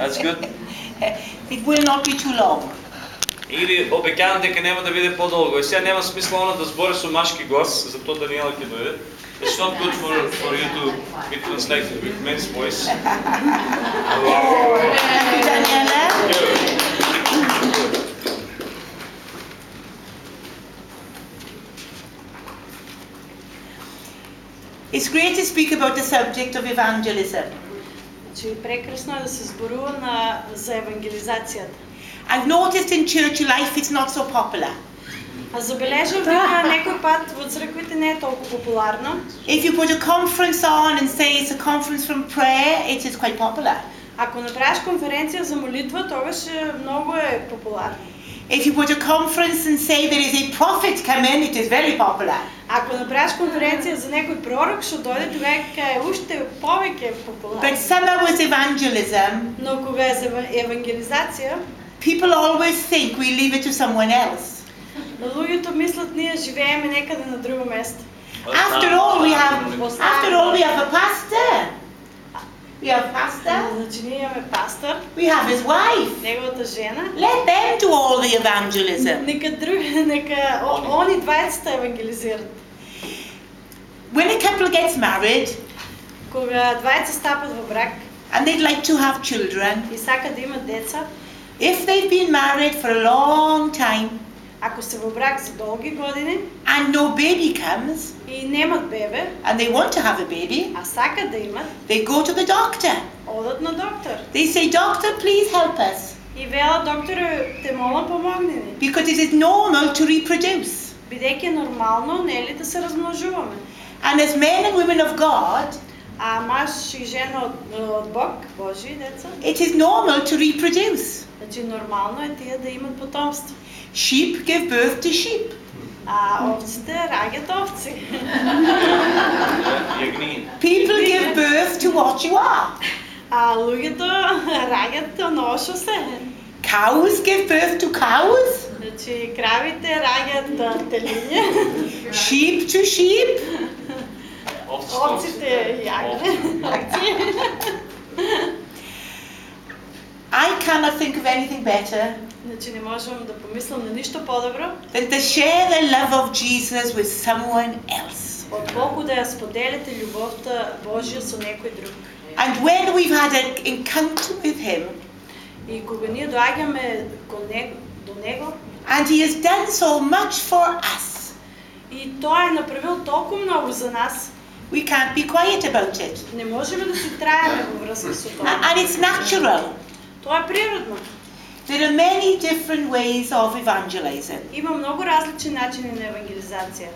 That's good. It will not be too long. Или обеќавам дека нема да биде подолго. И сега нема смисла оно да збори со машки глас, затоа Даниела ќе дојде. It's not good for, for you to be translated with men's voice. Thank you, Daniela. It's great to speak about the subject of evangelism. Значи, прекрасно е да се зборува на, за евангелизацията. I've noticed in church life it's not so popular. А забележам дека некој пат во црквите не е толку популарно. If you put a conference on and say it's a conference from prayer, it is quite popular. Ако направиш конференција за молитва, тогаш е, многу е популарно. If you put a conference and say there is a prophet come in, it is very popular. Ако направиш конференција за некој пророк што дојде, тогава е уште повеќе But популарно. somehow with evangelism, Но кога е за ев- евангелизација, people always think we leave it to someone else. луѓето мислат ние живееме некаде на друго место. After all, we have after all we have a pastor. We have pastor. Значи ние имаме пастор, We have his wife. неговата жена. Let them do all the evangelism. Нека други, нека они двајцата евангелизират. When a couple gets married Кога двајца стапат во брак and they'd like to have children, и сакат да имат деца, if they've been married for a long time ако се во брак за долги години and no baby comes и немат бебе, and they want to have a baby, а сакат да имат, they go to the doctor. одат на доктор. They say, Doctor, please help us И вела докторе, те молам помогни ни. because it is normal to reproduce. Бидејќи е нормално, не е ли да се размножуваме? And as men and women of God, А маж и жена од, од Бог, Божи деца, it is normal to reproduce. значи нормално е тие да имат потомство. Sheep give birth to sheep. А овците раѓат овци. Јагнин. People give birth to what you are. А луѓето раѓат оно што се. Cows give birth to cows. Значи кравите раѓат а, телиња, Sheep to sheep. овците јагне, овци. I cannot think of anything better Значи не можам да помислам на ништо подобро, than to share the love of Jesus with someone else. отколку да ја споделите љубовта Божја со некој друг. And when we've had an encounter with Him И кога ние доаѓаме кон него, до него, and He has done so much for us, и тоа е направил толку многу за нас, we can't be quiet about it. не можеме да си траеме во врска со A- тоа. And it's natural. Тоа е природно. There are many different ways of evangelizing. Има многу различни начини на евангелизација.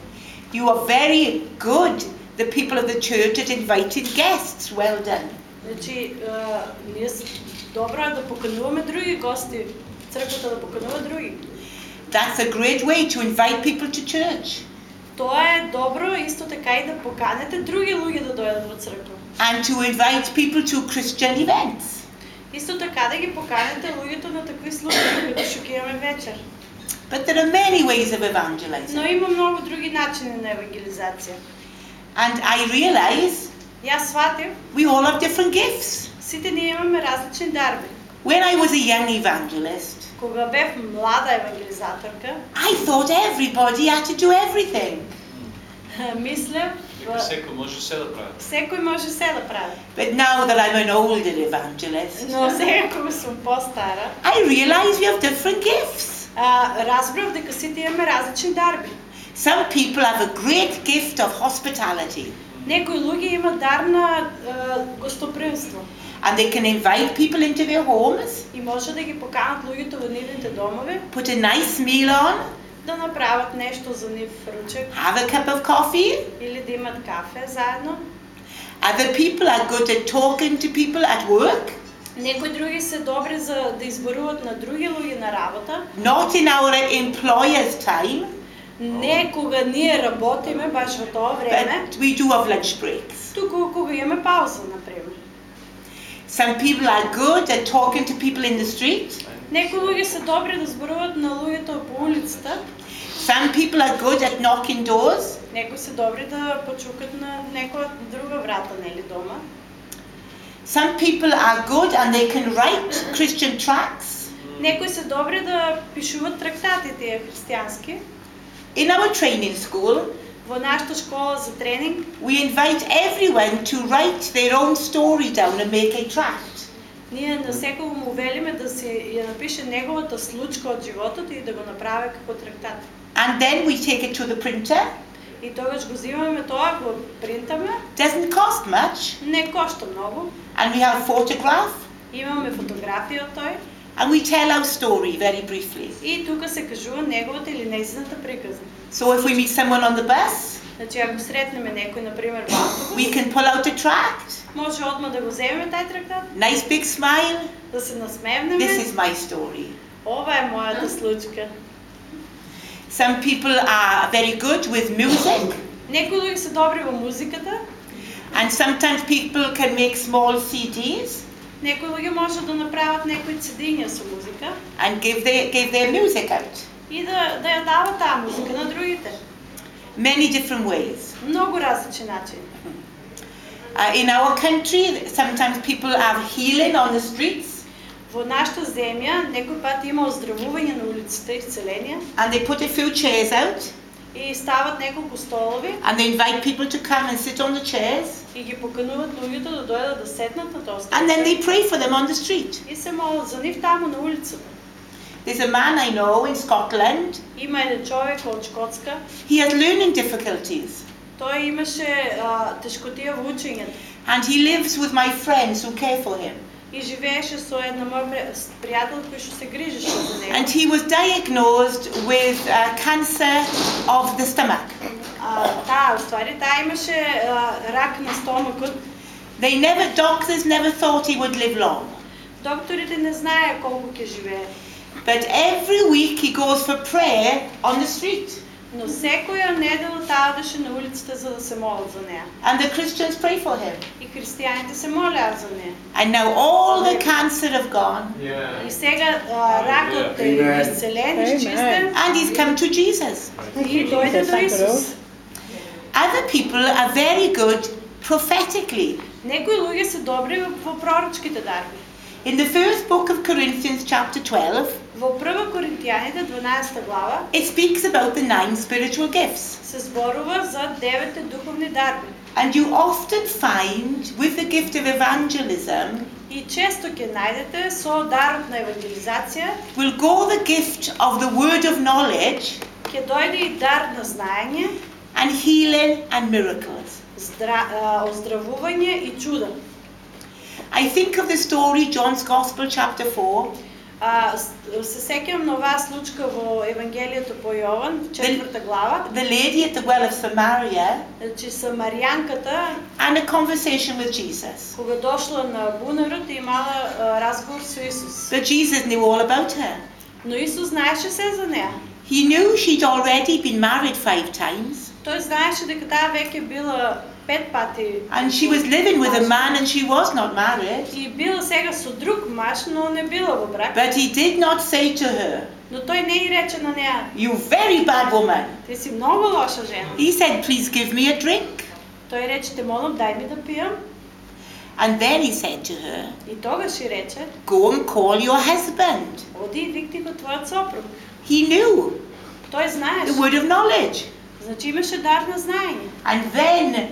You are very good, the people of the church, at inviting guests. Well done. Значи, е, ние с- добро е да покануваме други гости, црквата да поканува други. That's a great way to invite people to church Тоа е добро исто така и да поканете други луѓе да дојдат во црква. and to invite people to Christian events. Исто така да ги поканете луѓето на такви служби, като што ќе имаме вечер. But there are many ways of evangelizing. Но има многу други начини на евангелизација. And I realize Јас сватив, we all have different gifts. сите ние имаме различни дарби. When I was a young evangelist, Кога бев млада евангелизаторка, I thought everybody had to do everything. мислев, Дека секој може се да прави. секој може се да прави. But now that I'm an older evangelist, Но сега кога сум по-стара, I realize we have different gifts. а, разбрав дека сите имаме различни дарби. Some people have a great gift of hospitality Некои луѓе имат дар на а, гостопримство and they can invite people into their homes, и може да ги поканат луѓето во нивните домови, put a nice meal on, да направат нешто за нив ручек have a cup of coffee. или да имат кафе заедно. Other people are good at talking to people at work, Некои други се добри за да изборуваат на други луѓе на работа. not in our employer's time, Не кога ние работиме баш во тоа време, but we do have lunch breaks. туку кога имаме пауза, например. Some people are good at talking to people in the street. Некои луѓе се добри да зборуваат на луѓето по улицата, Some people are good at knocking doors. некои се добри да почукат на некоја друга врата, нели дома. Some people are good and they can write Christian tracts. Некои се добри да пишуваат трактати тие християнски. In our training school, Во нашата школа за тренинг we invite everyone to write their own story down and make a tract. ние на секој му велиме да си ја напише неговата случка од животот и да го направи како трактат. And then we take it to the printer. И тогаш го взимаме тоа, го принтаме, Doesn't cost much. не кошта многу, And we have photograph. имаме фотографија од тој And we tell our story very briefly. и тука се кажува неговата или нејзината приказна. So if we meet someone on the bus, Значи ако сретнеме некој на пример во автобус, we can pull out a tract. може одма да го земеме тај трактат, Nice big smile. да се насмевнеме. This is my story. Ова е мојата случка. Some people are very good with music, Некои луѓе се добри во музиката, and sometimes people can make small CDs Некои луѓе можат да направат некои цедиња со музика and give their, give their music out. и да, да ја дават таа музика на другите. Many different ways. Многу различни начини. Uh, in our country, sometimes people have healing on the streets Во нашата земја некој пат има оздравување на улиците, исцеление and they put a few chairs out и стават неколку столови and they invite people to come and sit on the chairs и ги покануваат луѓето да дојдат да седнат на тоа and then they столче pray for them on the street. и се молат за нив таму на улицата. There's a man I know in Scotland, Има еден човек од Шкотска, he has learning difficulties тој имаше а, тешкотија во учењето and he lives with my friends who care for him. и живееше со една моја при- с- пријател кој што се грижеше за него. And he was diagnosed with uh, cancer of the stomach. А, таа, уствари, таа имаше а, рак на стомакот. They never, doctors never thought he would live long. Докторите не знае колку ќе живее. But every week he goes for prayer on the street. Но секоја недела таа одеше на улицата за да се молат за неа. And the Christians pray for him. И христијаните се молеа за неа. And now all the cancer have gone. И сега а, ракот е Amen. исцелен, изчистен And he's come to Jesus. и дојде до Исус. Other people are very good prophetically. Некои луѓе се добри во пророчките дарби. In the first book of Corinthians, chapter 12, Во прва Коринтијаните 12 глава it speaks about the nine spiritual gifts. се зборува за девете духовни дарби. And you often find with the gift of evangelism И често ќе најдете со дарот на евангелизација, will go the gift of the word of knowledge ќе дојде и дар на знаење, and healing and miracles. здра, а, оздравување и чуда. I think of the story, John's Gospel, chapter 4, А, се сеќавам на оваа случка во Евангелието по Јован, четврта глава, the lady at the well of Samaria, значи Самаријанката, and a conversation with Jesus. кога дошла на бунарот и имала а, разговор со Исус. But Jesus knew all about her. Но Исус знаеше се за неа. He knew she'd already been married five times, Тој знаеше дека таа веќе била and she was living with a man and she was not married. и била сега со друг маж, но не била во брак. But he did not say to her, Но тој не и рече на неа, You very bad woman. ти си многу лоша жена. He said, Please give me a drink. Тој рече, те молам, дај ми да пијам. And then he said to her, И тогаш и рече, Go and call your husband. оди и викти го твојот сопруг. He knew Тој the знаеше. word of knowledge. Значи имаше дар на знаење. And then he-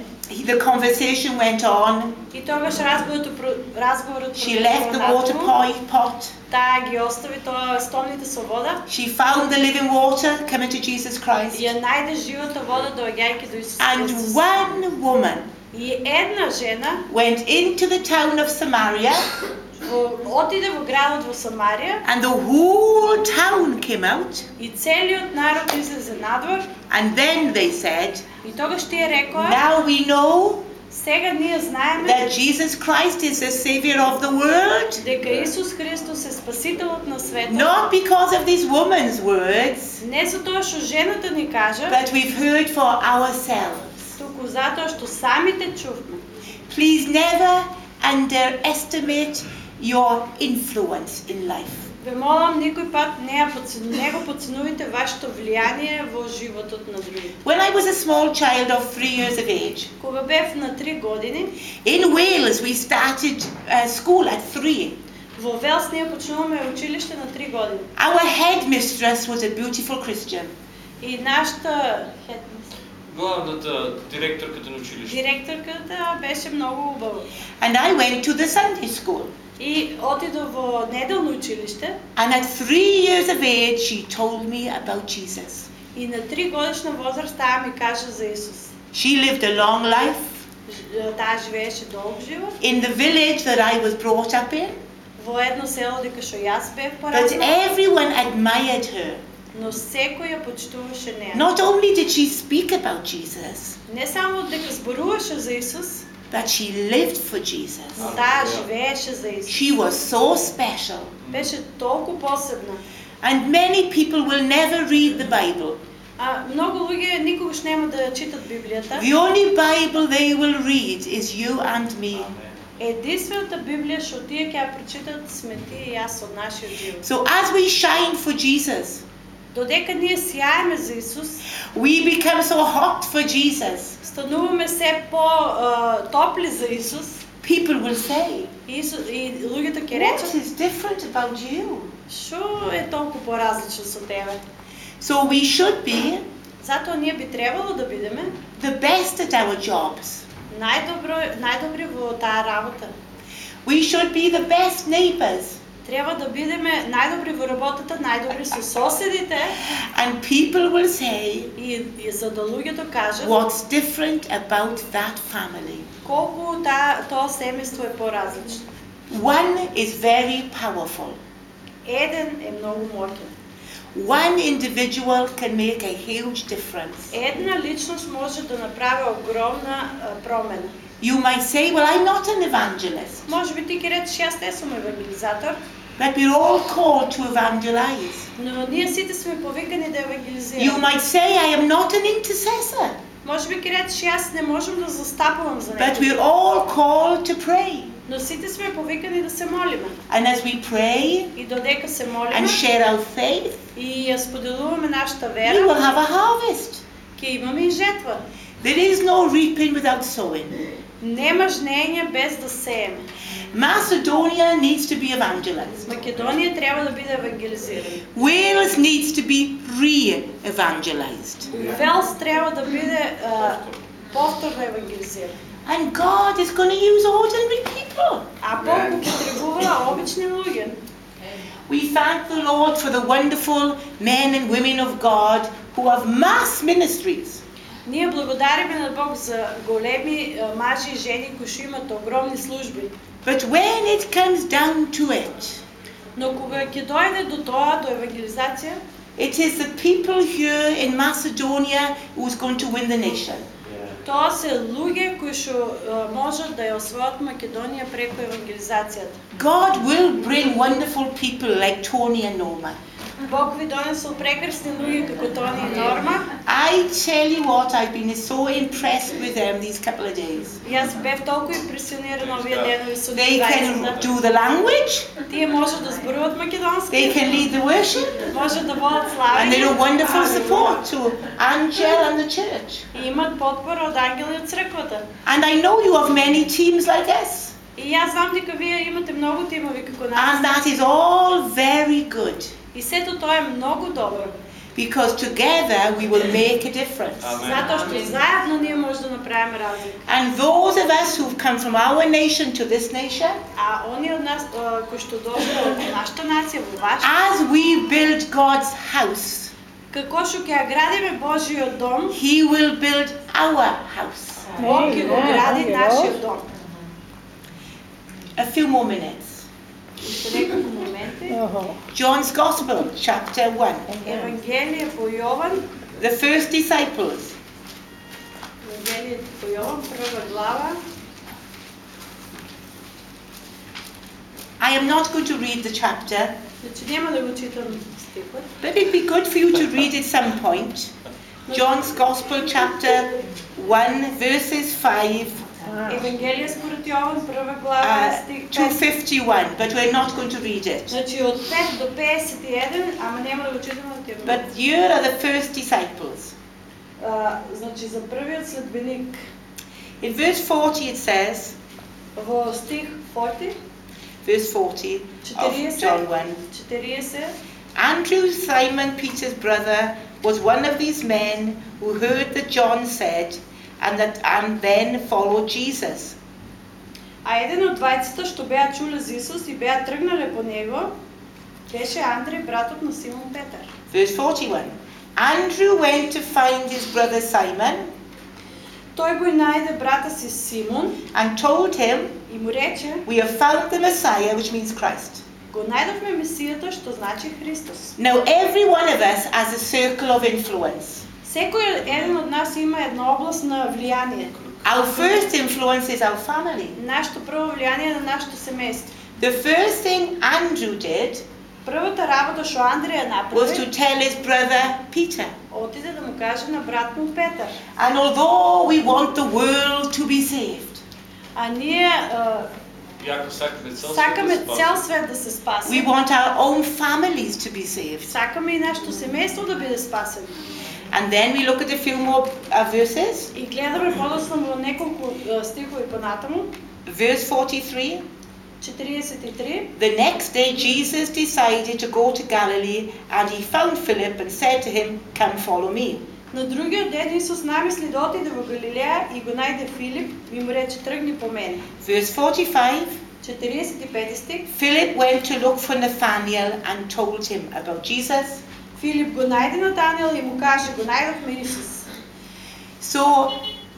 the conversation went on. И тогаш разговорот про- разговорот She продолжува left the water натаму. pot, pot. Таа ги остави тоа стомните со вода. She found the living water coming to Jesus Christ. Ја најде живата вода доаѓајќи до Исус And Христос. one woman И една жена went into the town of Samaria, во, отиде во градот во Самарија and the whole town came out. и целиот народ излезе надвор And then they said, и тогаш тие рекоа Now we know сега ние знаеме that Jesus Christ is the Savior of the world. дека Исус Христос е спасителот на светот. Not because of this woman's words, Не за тоа што жената ни кажа, but we've heard for ourselves. туку затоа што самите чувме. Please never underestimate your influence in life. Ве молам никој пат не, ја подцен- не го подценувате вашето влијание во животот на другите. When I was a small child of three years of age, Кога бев на 3 години, in Wales we started uh, school at three. во Велс ние почнуваме училиште на 3 години. Our headmistress was a beautiful Christian. И нашата хедмис- Главната директорката на училище. директорката беше многу убава. And I went to the Sunday school. И отидов во неделно училиште And at three years of age, she told me about Jesus. и на 3 годишна возраст таа ми кажа за Исус. She lived a long life Ж- Таа живееше долг живот in the village that I was brought up in, во едно село дека што јас бев but пораснал, everyone admired her. но секој ја почитуваше неа. Not only did she speak about Jesus, Не само дека зборуваше за Исус, but she lived for Jesus. но таа живееше за Исус. She was so special. Беше толку посебна. And many people will never read the Bible. А многу луѓе никогаш нема да читат Библијата. The only Bible they will read is you and me. Единствената Библија што тие ќе ја прочитат сме ти и јас од нашиот живот. So as we shine for Jesus, Додека ние сјаеме за Исус, we become so hot for Jesus. стануваме се по а, топли за Исус. People will say, Исус и луѓето ќе What речат, is different about you? што е толку поразлично со тебе? So we should be Затоа ние би требало да бидеме the best at our jobs. најдобро, најдобри во таа работа. We should be the best neighbors. Треба да бидеме најдобри во работата, најдобри со соседите And people will say, и, и за да луѓето кажат What's different about that family? колку таа тоа семејство е поразлично. One is very powerful. Еден е многу моќен. One individual can make a huge difference. Една личност може да направи огромна промена. You might say, Well, I'm not an evangelist. Може би ти ќе речеш јас не сум евангелизатор, But we're all called to evangelize. но ние сите сме повикани да You евангелизираме. might say, I am not an intercessor. Може би ќе речеш јас не можам да застапувам за But некој, we're all called to pray. но сите сме повикани да се молиме. And as we pray И додека се and молиме share our faith, и ја споделуваме нашата we вера, will have a harvest. ќе имаме и жетва. There is no reaping without sowing. Нема жнење без да сееме. Macedonia needs to be evangelized. Македонија треба да биде евангелизирана. Wales needs to be re-evangelized. Велс треба да биде а, повторно евангелизиран. And God is going to use ordinary people. А Бог употребува обични луѓе. We thank the Lord for the wonderful men and women of God who have mass ministries. Ние благодариме на Бог за големи а, мажи и жени кои што имат огромни служби. But when it comes down to it, Но кога ќе дојде до тоа, до евангелизација, it is the people here in Macedonia who's going to win the nation. тоа се луѓе кои што а, можат да ја освојат Македонија преку евангелизацијата. God will bring wonderful people like Tony and Norma. Бог ви донесол прекрасни луѓе како Тони и Норма. I tell you what, I've been so impressed with them these couple of days. Јас бев толку импресионирана овие денови со They can двајцата. do the language, Тие можат да зборуваат македонски, they can lead the worship, можат да водат and they're a славење wonderful support to Angel and the church. и имат подпора од ангели од црквата. And I know you have many teams like us, И јас знам дека вие имате многу тимови како нас. and that is all very good И сето тоа е многу добро, because together we will make a difference. Amen. затоа што заедно ние може да направиме разлика. And those of us who've come from our nation to this nation, А оние од нас а, кои што дошле од нашата нација во вашата, as we build God's house, како што ќе ја градиме Божиот дом, He will build our house. Бог ќе го гради нашиот дом. A few more minutes. Uh-huh. John's Gospel, chapter 1. Jovan. The first disciples. I am not going to read the chapter. But it'd be good for you to read at some point. John's Gospel, chapter 1, verses 5 Евангелие според Йован, първа глава, uh, стих to 5. 51, but we're not going to read it. Значи от 5 до 51, ама няма да го читаме от тия But here are the first disciples. А, Значи за първият следбеник, In verse 40 it says, в стих 40, verse 40 of 40, John 1, 40, Andrew, Simon Peter's brother, was one of these men who heard that John said, and that and then followed Jesus. А един от двайцата, що беа чули за Исус и беа тръгнали по него, беше Андрей, братът на Симон Петър. Verse 41. Andrew went to find his brother Simon Той го и найде брата си Симон and told him, и му рече, We have found the Messiah, which means Christ. го найдохме Месията, що значи Христос. Now, every one of us has a circle of influence. Всеки един от нас има една област на влияние. Our first influence is our family. Нашето първо влияние е на нашето семейство. The first thing Andrew did Първата работа, що Андрия was направи, to tell his brother Peter. отиде да му каже на брат му Петър. And although we want the world to be saved, А ние сакаме цял свет да се we спаси. want our own families to be saved. Сакаме и нашето семейство да бъде спасено. And then we look at a few more uh, verses. И гледаме по-досно няколко а, стихове по-натаму. Verse 43. 43. The next day, Jesus decided to go to Galilee, and he found Philip and said to him, Come follow me. На другия ден Исус намисли да отиде в Галилея и го найде Филип и му рече тръгни по мен. Verse 45 45 стих. Philip went to look for Nathanael and told him about Jesus. Филип го найде Натанел и му каже, го найдохме Исус. So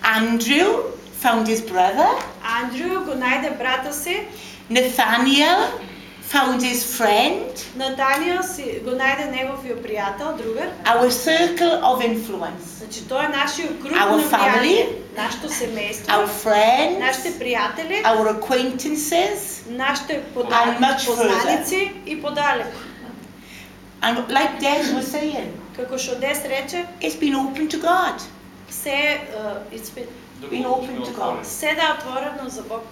Andrew found his brother, Андрю го найде брата си, Nathanael found his friend, Натаниел си го найде неговия приятел, другар. our circle of influence, Значи той е нашия кръг Our на влияние, family. нашето семейство, our friends, нашите приятели, our acquaintances, нашите And much познаници и подалеко. and like Des was saying, Како што Дес рече, it's been open to God. се е изпит. Да Been го open сме to отворени. God. Се да е отворено за Бог.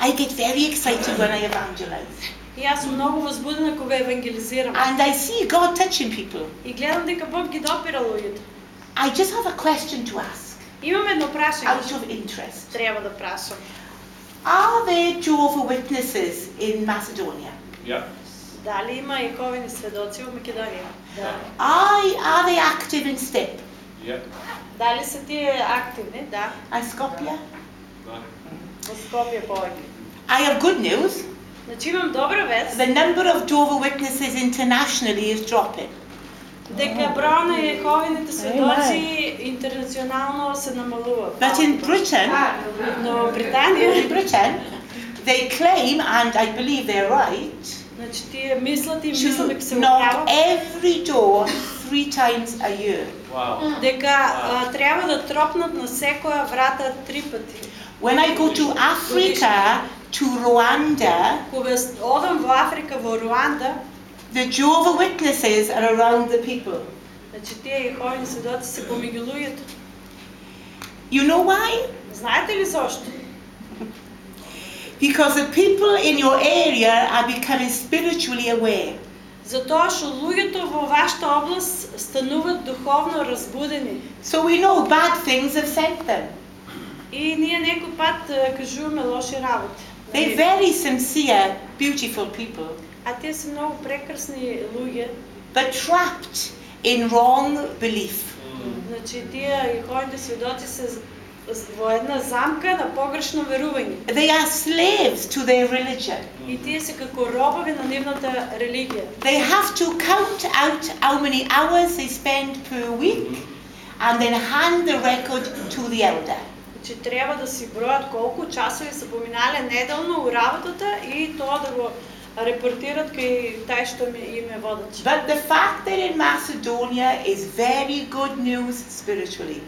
I get very excited when I evangelize. И аз съм много възбудена кога евангелизирам. And I see God touching people. И гледам дека Бог ги допира луѓето. I just have a question to ask, Имам едно прашање. out of interest. Треба да прашам. Are there Jehovah Witnesses in Macedonia? Da. Alima i Kovin svedoci u Makedoniji. Da. I are active in Stip. Yep. Da li su ti aktivni? Da. A Skopje? Da. U Skopje povijek. I have good news. Znači imam dobra vest. The number of Jehovah Witnesses internationally is dropping. Дека oh. броја на Јеховините сведоци интернационално се намалува. But in Britain, но Британија, in Britain, they claim and I believe they're right. значи тие мислат и мислат дека се to knock лукава, every door three times a year. Wow. дека а, трябва да тропнат на секоја врата три пати. When I go to Africa, to Rwanda, Кога с- одам во Африка, во Руанда, the Jehovah Witnesses are around the people. значи тие Јековини сведоци се помеѓу луѓето. You know why? Знаете ли зошто? Because the people in your area are becoming spiritually aware. Затоа што луѓето во вашата област стануваат духовно разбудени. So we know bad things have sent them. И ние некој пат е, кажуваме лоши работи. They're very sincere, beautiful people, А тие се многу прекрасни луѓе. but trapped in wrong belief. Значи тие Јековите сведоци се з- з- во една замка на погрешно верување. They are slaves to their religion. И тие се како робови на нивната религија. They have to count out how many hours they spend per week and then hand the record to the elder. Значи треба да си бројат колку часови се поминале неделно у работата и тоа да го репортират кај тај што ми им е водач. But the fact that in Macedonia is very good news spiritually.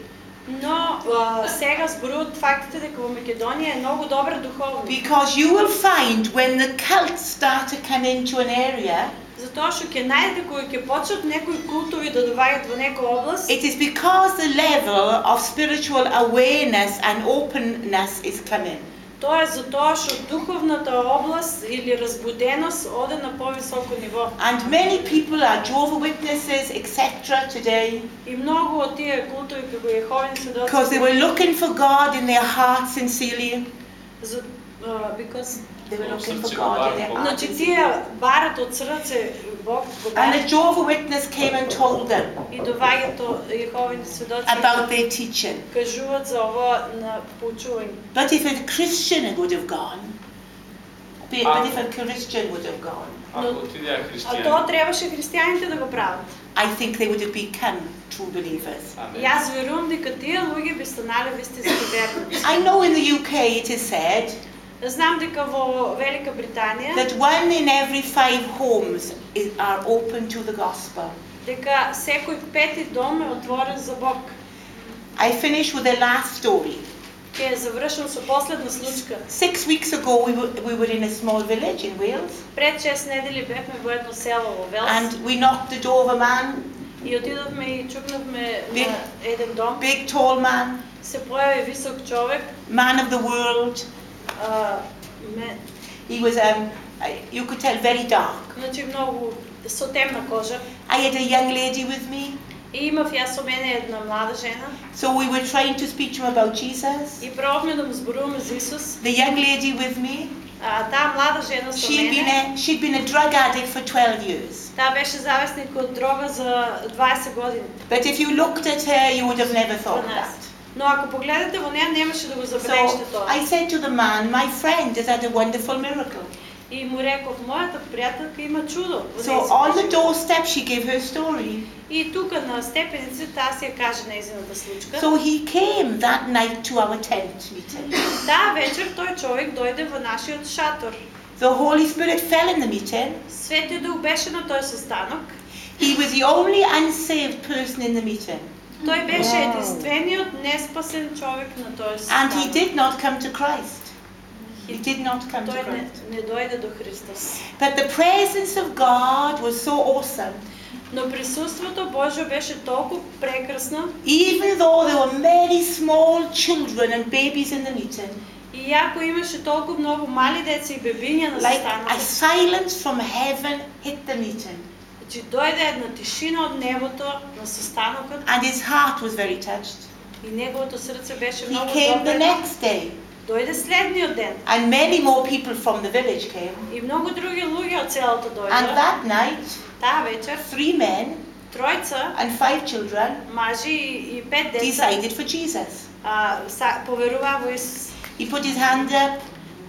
Но а, сега зборуваат фактите дека во Македонија е многу добра духовно. Because you will find when the cults start to come into an area, Затоа што ќе најдете кога ќе почнат некои култови да доаѓаат во некоја област, it is because the level of spiritual awareness and openness is coming. тоа е затоа што духовната област или разбуденост оде на повисоко ниво. And many people are Jehovah Witnesses, etc. today И многу од тие култови како Јеховини because they сведоци were looking for God in their heart sincerely. за uh, because They were Oh, looking for srce God in govara their Бог. heart. Значи sincerely. тие барат од срце Бог го And a барат Jehovah Witness came and told them и доаѓаат Јеховини сведоци about their teaching. кажуваат за ова на поучување. But if a Christian would have gone, but but if a Christian would have gone, Ако ти ја А христијани. тоа требаше христијаните да го прават. I think they would have become true believers. И Јас верувам дека тие луѓе би станале вистински верници. I know in the UK it is said Знам дека во Велика Британија that one in every five homes is, are open to the gospel. дека секој пети дом е отворен за Бог. I finish with the last story. Ќе завршам со последна случка. Six weeks ago, we were, we were in a small village in Wales, Пред 6 недели бевме во едно село во Велс and we knocked the door of a man, и отидовме и чукнавме Биг- на еден дом. big, tall man, Се појави висок човек, man of the world. а, ме, He was, um, I- you could tell, very dark. значи многу со темна кожа. I had a young lady with me, И имав јас со мене една млада жена so we were trying to speak to him about Jesus. и пробавме да му зборуваме за Исус. The young lady with me, А таа млада жена со she'd been мене, a, she'd been a drug addict for 12 years. таа беше зависник од дрога за 20 години. But if you looked at her, you would have never thought that. Но ако погледате во неа, немаше да го забележите So тоа. I said to the man, my friend has had a wonderful miracle. И му реков, мојата пријателка има чудо. So on the живот." doorstep, she gave her story. И тука на степеници таа си ја каже нејзината случка. So he came that night to our tent meeting. Таа вечер тој човек дојде во нашиот шатор. The Holy Spirit fell in the meeting. Светиот Дух беше на тој состанок. He was the only unsaved person in the meeting. Тој беше Wow. единствениот неспасен човек на тој And he did not come to Christ. He did not come to Тој не, Christ. не дојде до Христос. But the presence of God was so awesome. Но присуството Божјо беше толку прекрасно Even though there were many small children and babies in the meeting, и јако имаше толку многу мали деца и бебиња на like a silence from heaven hit the meeting. Значи дојде една тишина од небото на состанокот And his heart was very touched. и неговото срце беше He многу came the добро. next day, Дојде следниот ден and many more people from the village came. и многу други луѓе од селото And дојдоа. that night, Таа вечер three men тројца and five children мажи и, и пет деца decided for Jesus. а, са, поверуваа во Исус. He put his hand up,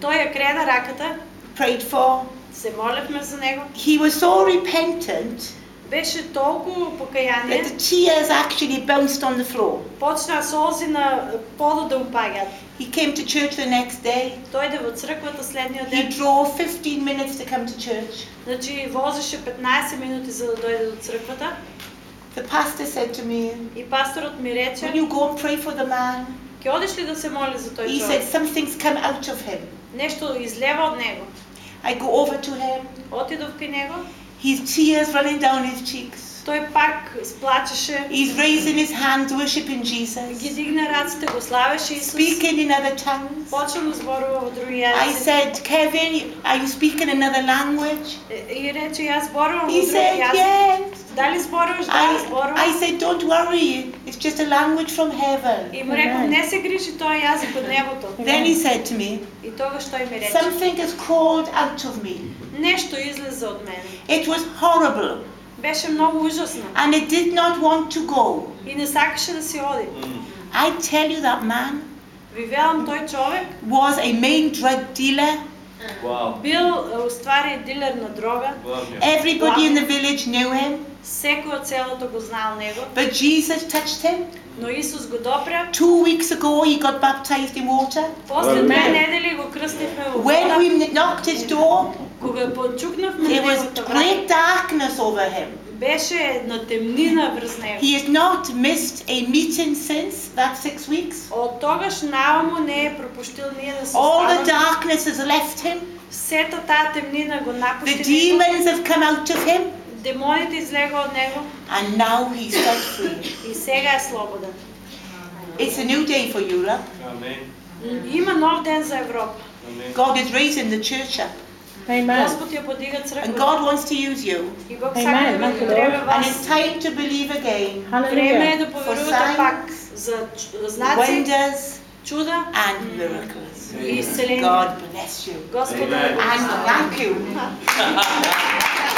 Тој ја крена раката, prayed for. се молевме за него. He was so repentant Беше толку that покаяние, the tears actually bounced on the floor. почна солзи на подот да упаѓаат. He came to church the next day. Дојде во црквата следниот He ден. drove 15 minutes to come to church. Значи возеше 15 минути за да дојде до црквата The pastor said to me, и пасторот ми Will рече, you go and pray for the man? ќе одиш ли да се моли за тој He said, човек? Something's come out of him. Нешто излева од него. I go over to him. Отидов кај него, His tears running down his cheeks. тој пак сплачеше, He's raising his hands, worshipping ги Jesus, дигна раците, го славеше Исус. speaking in other tongues. Почна да зборува во други I јазици. said, Kevin, are you speaking another language? И рече, јас зборувам во He други said, јазици. Yes. Дали зборуваш? Да, I, зборувам. I said, Don't worry, it's just a language from heaven. И му реков, не се грижи, тоа е јазик од небото. Then he said to me, И тогаш тој ми рече, Something has crawled out of me. нешто излезе од мене. It was horrible, Беше многу ужасно and it did not want to go. и не сакаше да си оди. I tell you, that man Ви велам, тој човек was a main drug dealer. Вау. бил е, уствари дилер на дрога. Главниот. Everybody in the village knew him, Секој од селото го знаел него, but Jesus touched him. но Исус го допре. Two weeks ago, he got baptized in water. После две Amen. недели го крстивме во When вода. we knocked his door, Кога почукнавме there was неговата great врата, darkness over him. беше една темнина врз него. He has not missed a meeting since that six weeks. Од тогаш наомо не е пропуштил ние да се All the останаме. darkness has left him. Сета тая темнина го The напусти него. demons have come out of him, Демоните излега от него and now he's set free. и сега е свободен. It's a new day for Europe. Amen. Има нов ден за Европа. Amen. God is raising the church up, Amen. Господ я подига and църква. God wants to use you. И Бог Amen. сака да ви Thank you, употреби Lord. And вас. it's time to believe again. Време е Hallelujah. да For поверувате signs, пак за ч- знаци, Wonders чуда and miracles. и изцеление. God bless you. Господ да Amen. ви And thank you.